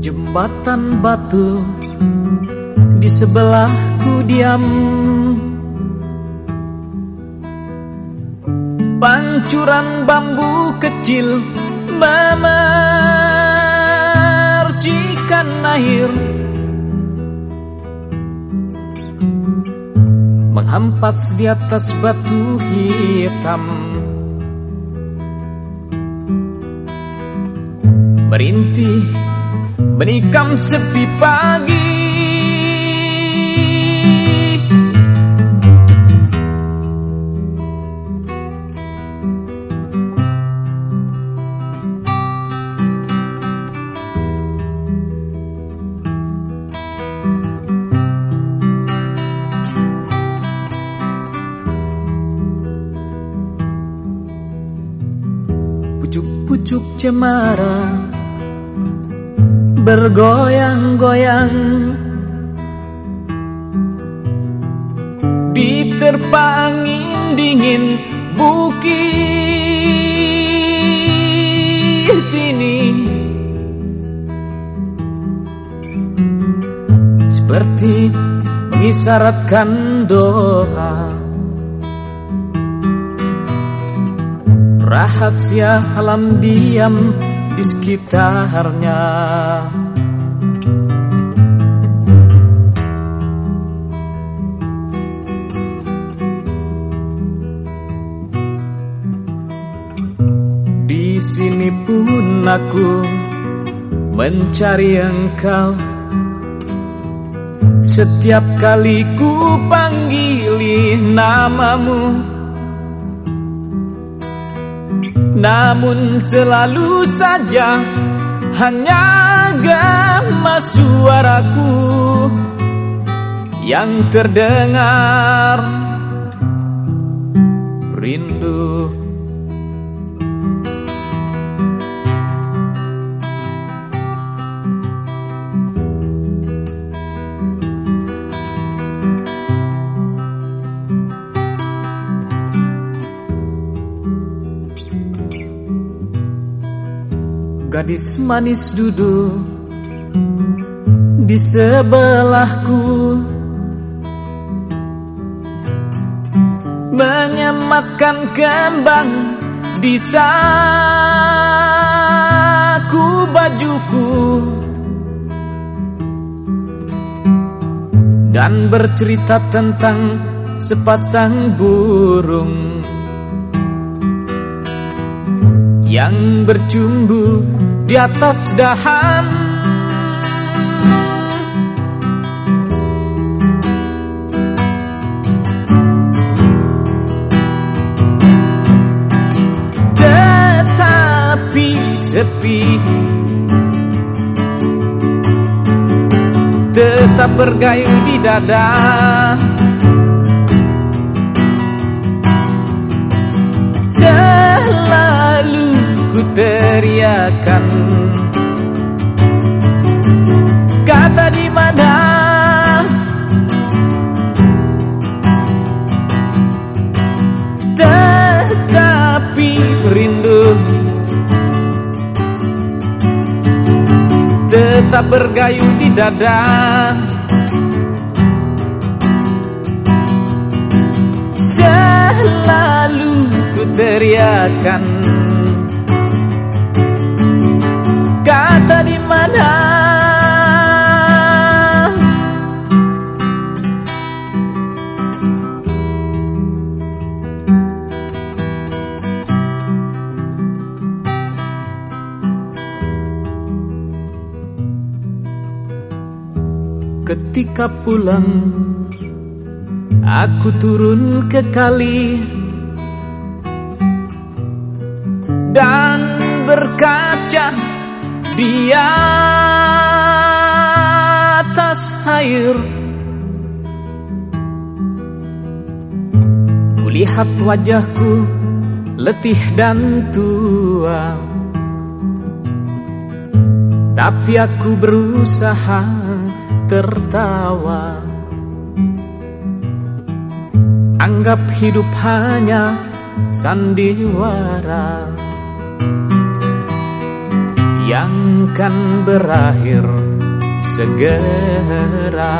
Lompatan batu di sebelahku diam. Pancuran bambu kecil memercikan air. Menghampas di atas batu hitam. Merintih menikam sepi pagi. Pucuk-pucuk cemara bergoyang-goyang diterpa angin dingin bukit ini. Seperti mengisyaratkan doa rahasia alam diam di sekitarnya. Di sini pun aku mencari engkau Setiap kali ku panggili namamu Namun selalu saja hanya gama suaraku yang terdengar rindu. Gadis manis duduk di sebelahku. Menyematkan kembang di saku bajuku Dan bercerita tentang sepasang burung yang bercumbu di atas dahan. Tetapi sepi. Tetap bergayu di dada. Selalu ku teriakan. Kata di mana? Tetapi rindu Tetap bergayu di dada. Selalu ku teriakan Ketika pulang Aku turun ke kali. Dan berkaca di atas air. Kulihat wajahku letih dan tua. Tapi aku berusaha tertawa. Anggap hidup hanya sandiwara yang kan berakhir segera